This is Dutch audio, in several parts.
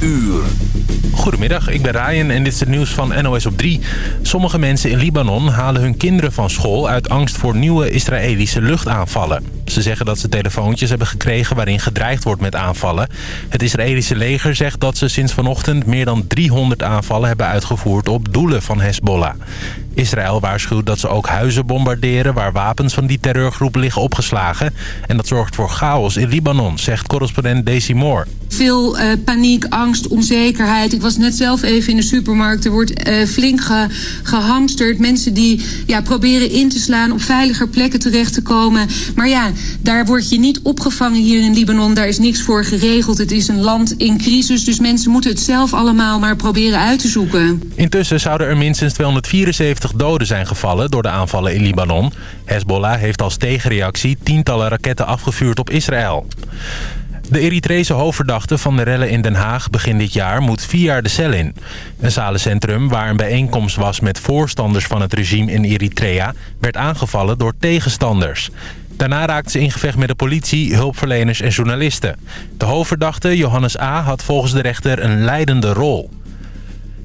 uur. Goedemiddag, ik ben Ryan en dit is het nieuws van NOS op 3. Sommige mensen in Libanon halen hun kinderen van school... uit angst voor nieuwe Israëlische luchtaanvallen. Ze zeggen dat ze telefoontjes hebben gekregen waarin gedreigd wordt met aanvallen. Het Israëlische leger zegt dat ze sinds vanochtend meer dan 300 aanvallen hebben uitgevoerd op doelen van Hezbollah. Israël waarschuwt dat ze ook huizen bombarderen waar wapens van die terreurgroep liggen opgeslagen. En dat zorgt voor chaos in Libanon, zegt correspondent Daisy Moore. Veel uh, paniek, angst, onzekerheid. Ik was net zelf even in de supermarkt. Er wordt uh, flink ge, gehamsterd. Mensen die ja, proberen in te slaan, op veiliger plekken terecht te komen. Maar ja, daar word je niet opgevangen hier in Libanon. Daar is niks voor geregeld. Het is een land in crisis. Dus mensen moeten het zelf allemaal maar proberen uit te zoeken. Intussen zouden er minstens 274 doden zijn gevallen door de aanvallen in Libanon. Hezbollah heeft als tegenreactie tientallen raketten afgevuurd op Israël. De Eritrese hoofdverdachte van de rellen in Den Haag begin dit jaar moet vier jaar de cel in. Een zalencentrum waar een bijeenkomst was met voorstanders van het regime in Eritrea... werd aangevallen door tegenstanders. Daarna raakte ze in gevecht met de politie, hulpverleners en journalisten. De hoofdverdachte, Johannes A., had volgens de rechter een leidende rol.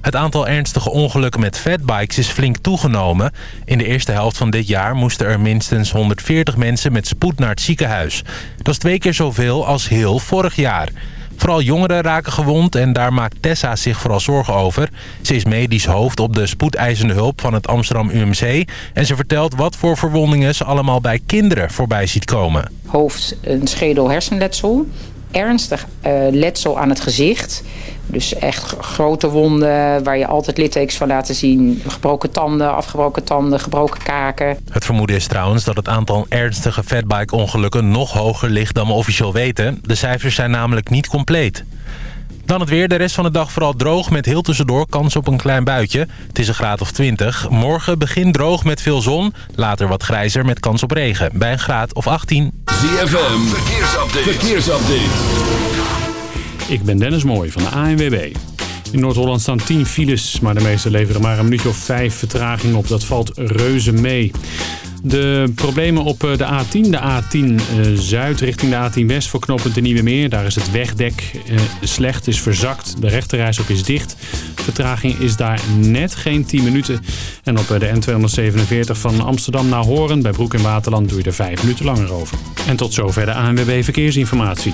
Het aantal ernstige ongelukken met fatbikes is flink toegenomen. In de eerste helft van dit jaar moesten er minstens 140 mensen met spoed naar het ziekenhuis. Dat is twee keer zoveel als heel vorig jaar. Vooral jongeren raken gewond en daar maakt Tessa zich vooral zorgen over. Ze is medisch hoofd op de spoedeisende hulp van het Amsterdam UMC. En ze vertelt wat voor verwondingen ze allemaal bij kinderen voorbij ziet komen. Hoofd, een schedel, hersenletsel. Ernstig uh, letsel aan het gezicht. Dus echt grote wonden waar je altijd littekens van laten zien. Gebroken tanden, afgebroken tanden, gebroken kaken. Het vermoeden is trouwens dat het aantal ernstige fatbike-ongelukken nog hoger ligt dan we officieel weten. De cijfers zijn namelijk niet compleet. Dan het weer. De rest van de dag vooral droog met heel tussendoor kans op een klein buitje. Het is een graad of 20. Morgen begint droog met veel zon. Later wat grijzer met kans op regen. Bij een graad of 18. ZFM. Verkeersupdate. Verkeersupdate. Ik ben Dennis Mooij van de ANWB. In Noord-Holland staan 10 files, maar de meeste leveren maar een minuutje of 5 vertraging op. Dat valt reuze mee. De problemen op eh, de A10, de A10 uh, Zuid richting de A10 West voor knooppunt de Nieuwe Meer. Daar is het wegdek uh, slecht, is verzakt. De rechterreis is dicht. Vertraging is daar net geen 10 minuten. En op de N247 van Amsterdam naar Horen bij Broek in Waterland doe je er 5 minuten langer over. En tot zover de ANWB Verkeersinformatie.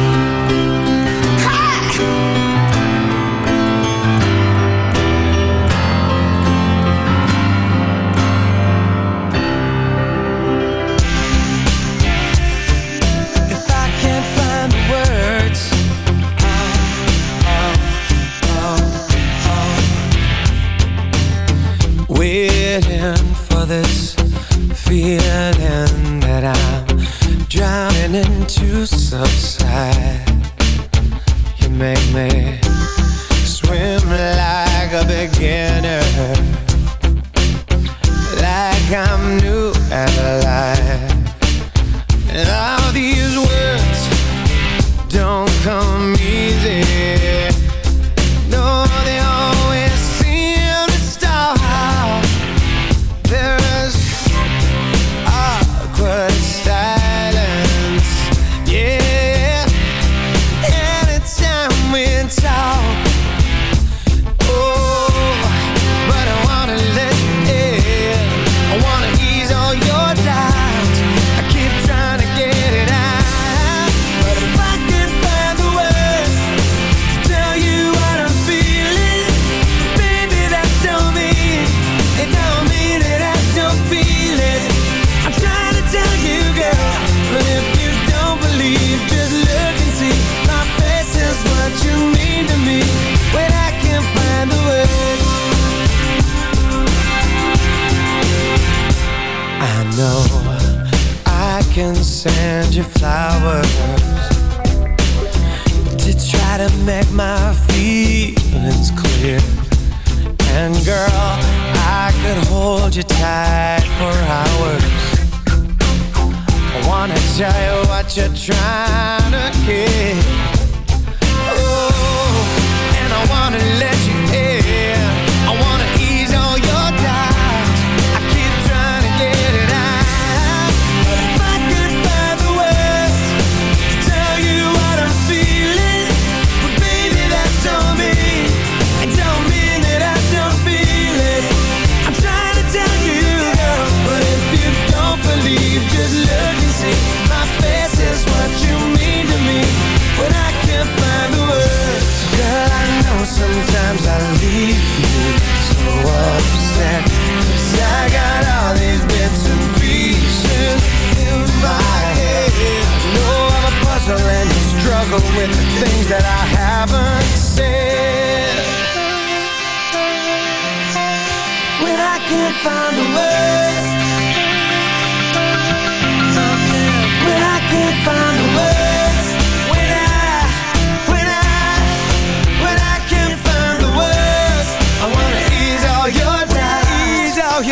perhaps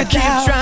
keep trying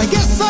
I guess I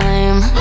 time.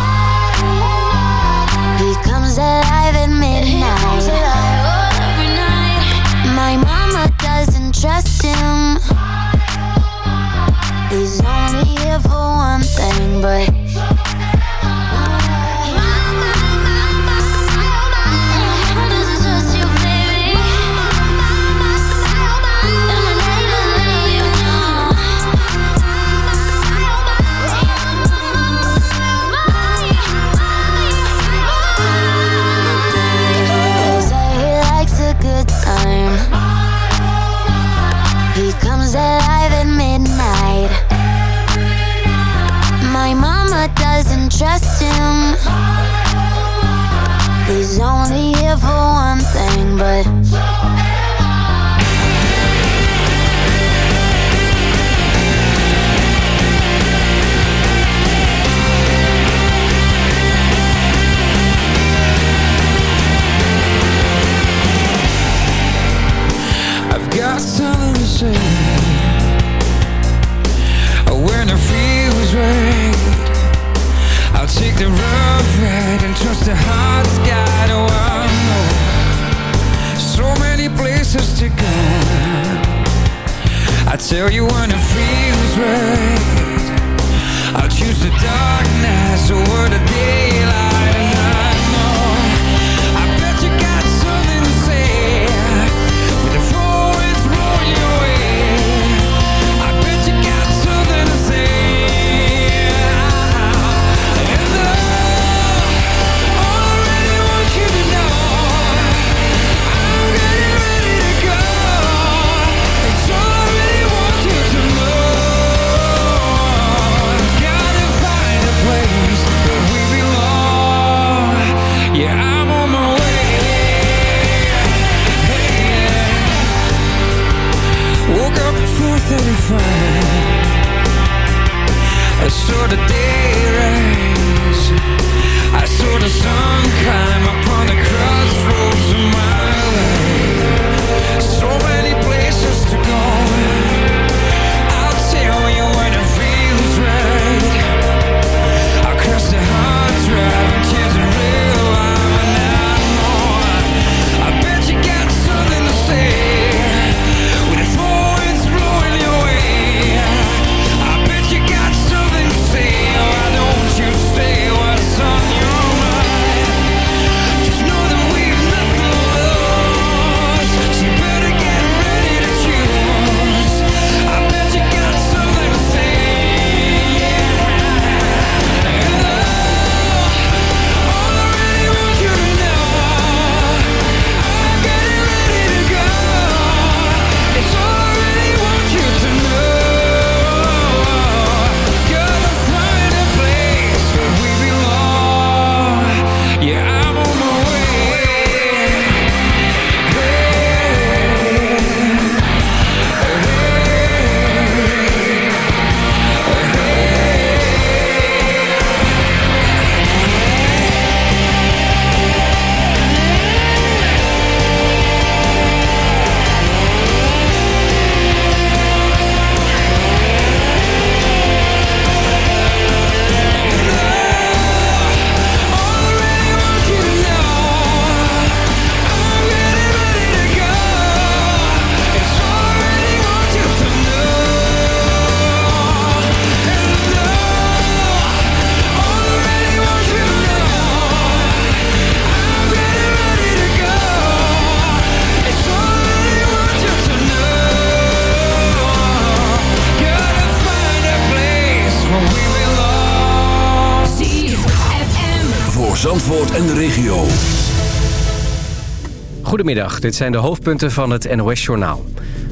Goedemiddag, dit zijn de hoofdpunten van het NOS-journaal.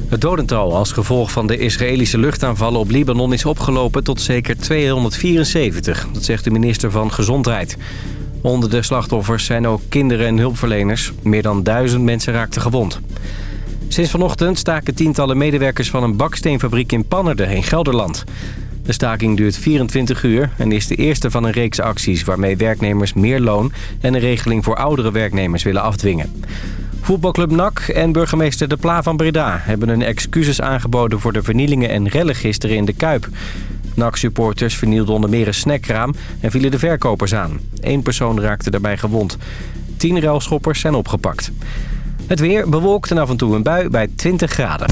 Het dodental als gevolg van de Israëlische luchtaanvallen op Libanon is opgelopen tot zeker 274. Dat zegt de minister van Gezondheid. Onder de slachtoffers zijn ook kinderen en hulpverleners. Meer dan duizend mensen raakten gewond. Sinds vanochtend staken tientallen medewerkers van een baksteenfabriek in Pannerden in Gelderland. De staking duurt 24 uur en is de eerste van een reeks acties... waarmee werknemers meer loon en een regeling voor oudere werknemers willen afdwingen. Voetbalclub NAC en burgemeester De Pla van Breda... hebben hun excuses aangeboden voor de vernielingen en rellen gisteren in de Kuip. NAC-supporters vernielden onder meer een snackkraam en vielen de verkopers aan. Eén persoon raakte daarbij gewond. Tien ruilschoppers zijn opgepakt. Het weer bewolkt en af en toe een bui bij 20 graden.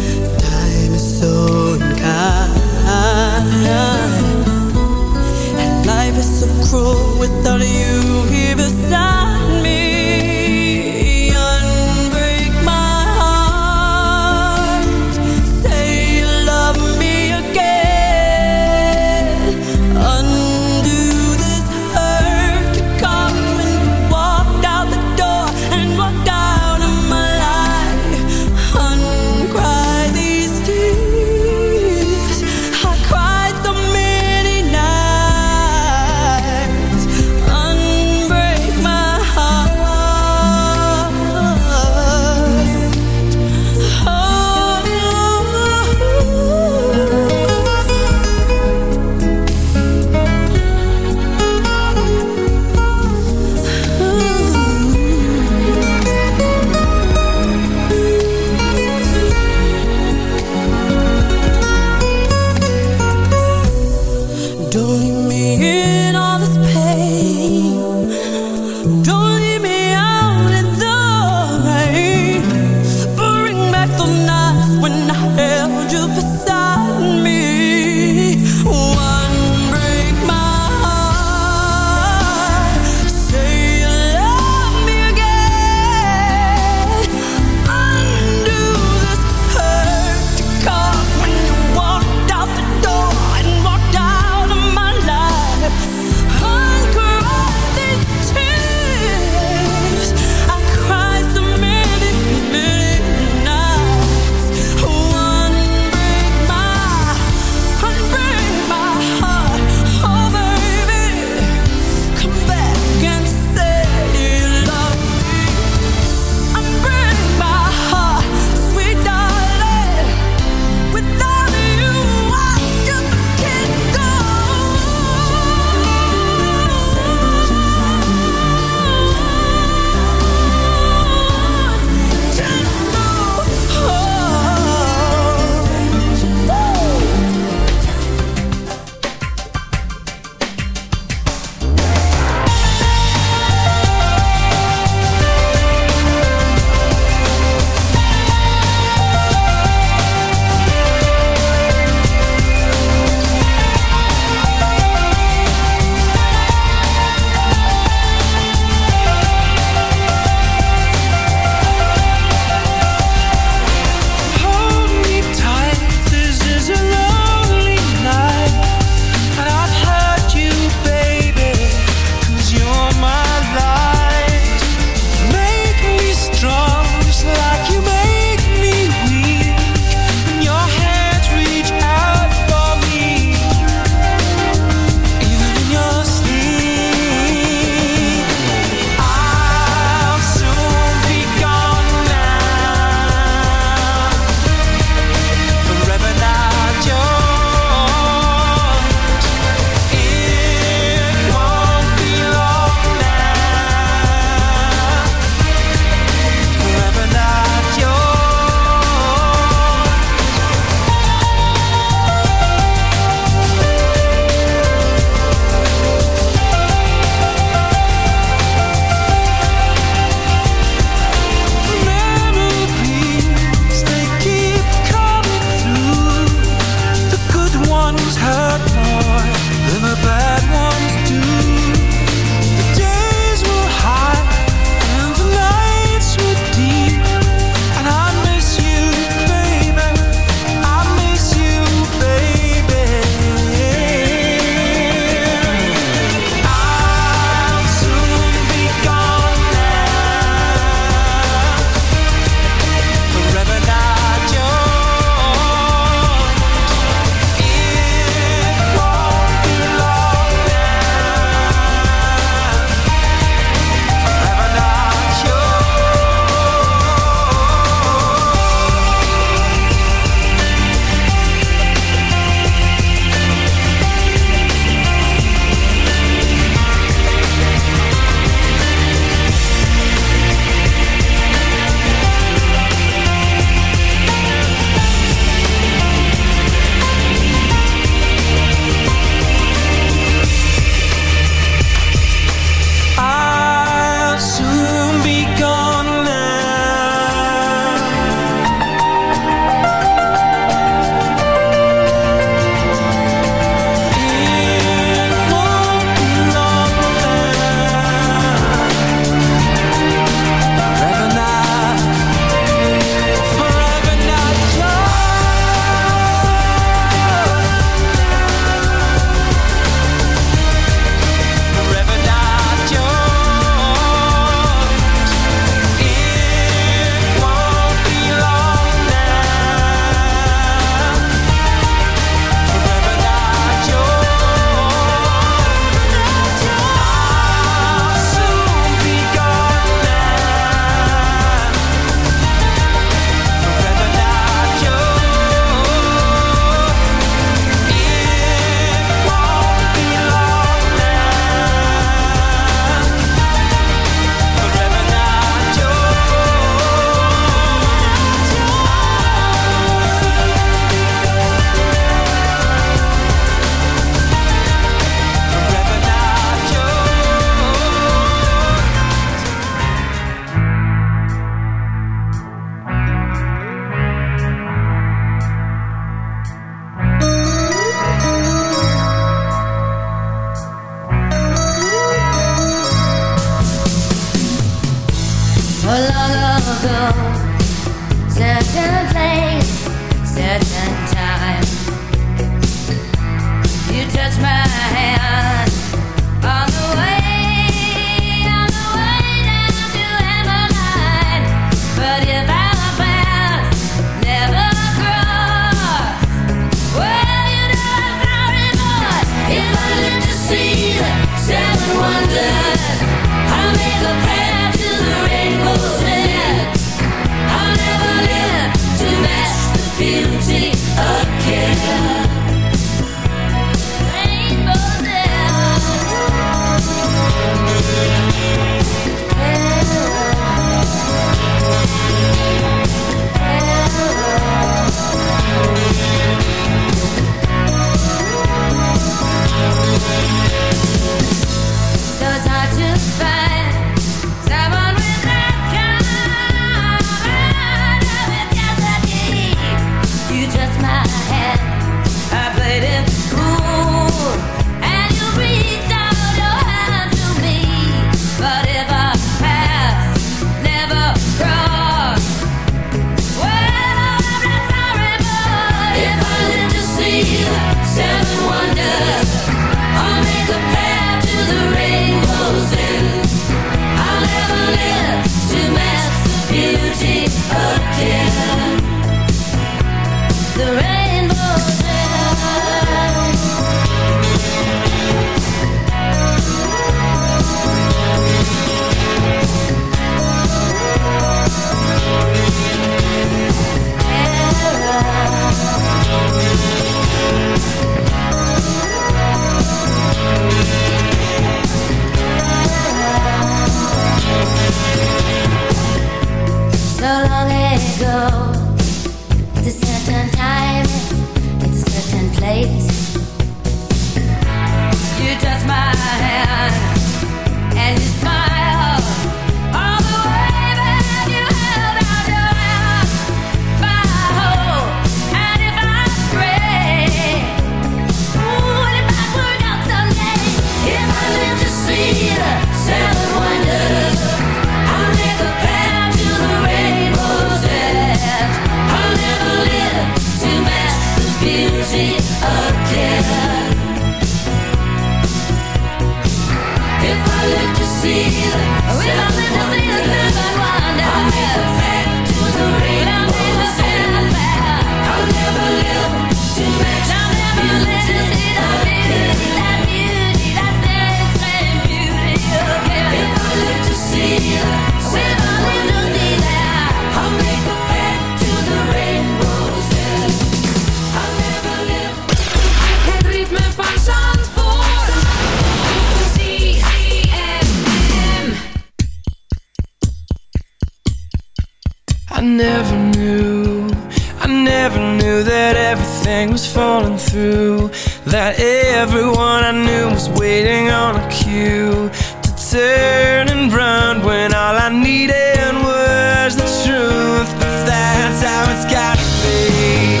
everything was falling through, that everyone I knew was waiting on a cue to turn and run when all I needed was the truth. But that's how it's gotta be.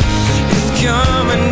It's coming.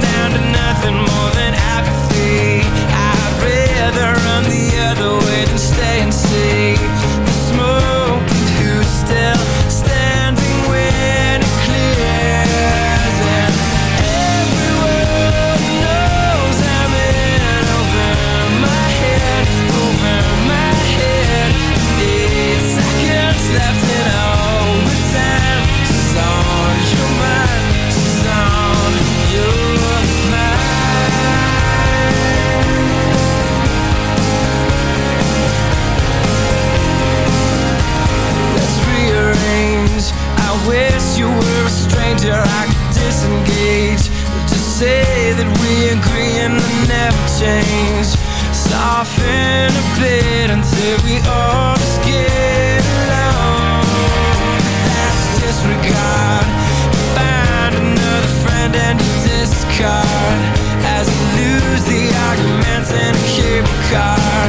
and they never change Soften a bit until we all just get along. That's disregard. Find another friend and discard. As you lose the arguments and keep a card.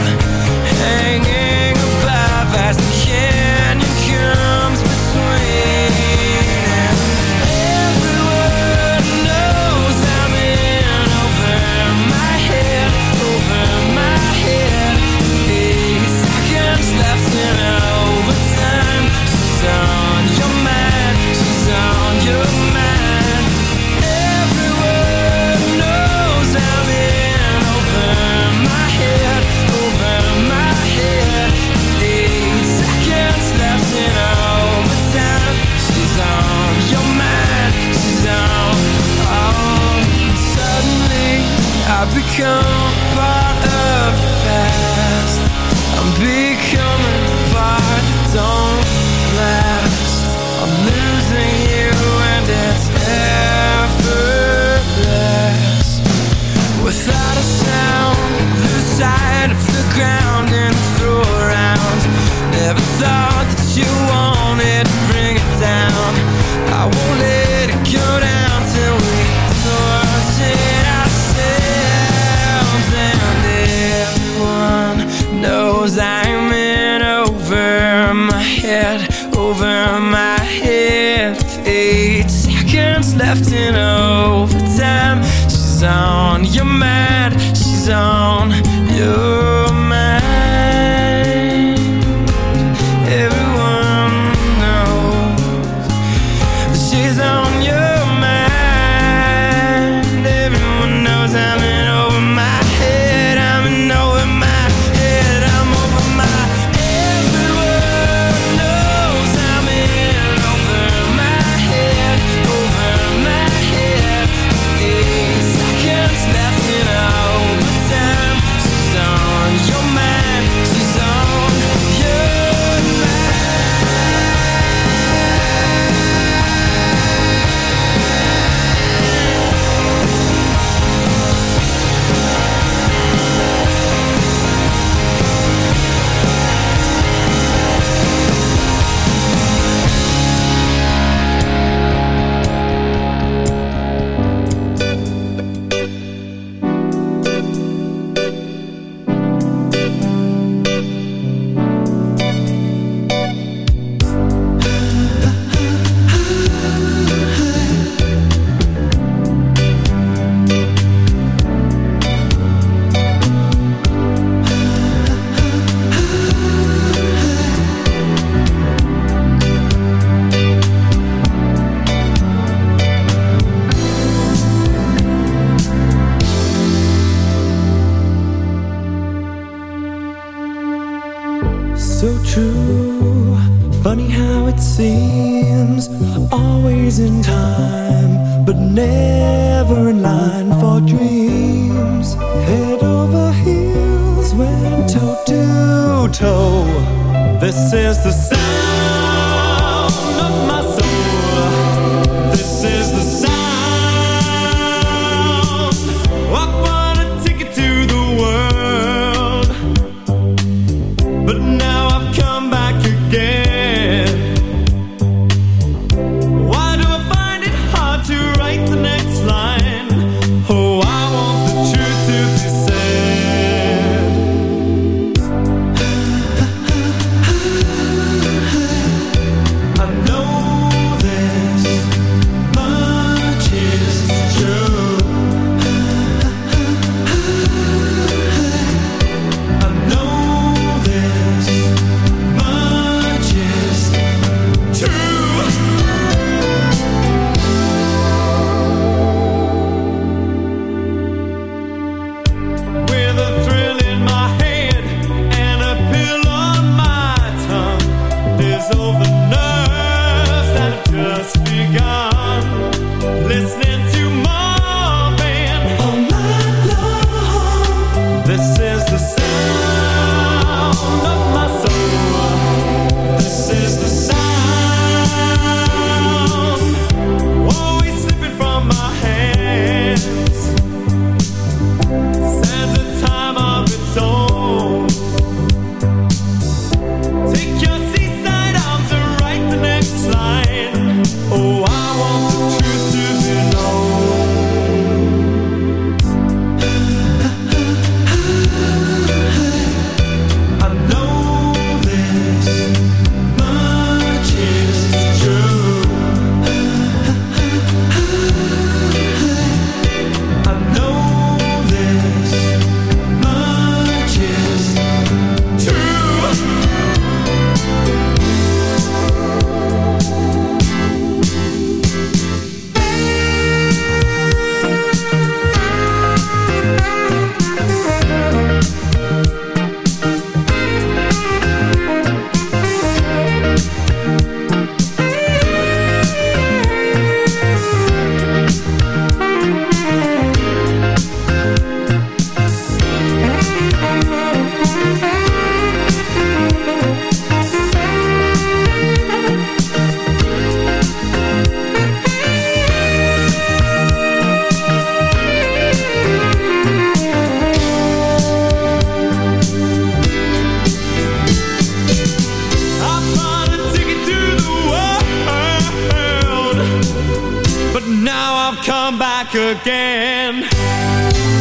Again.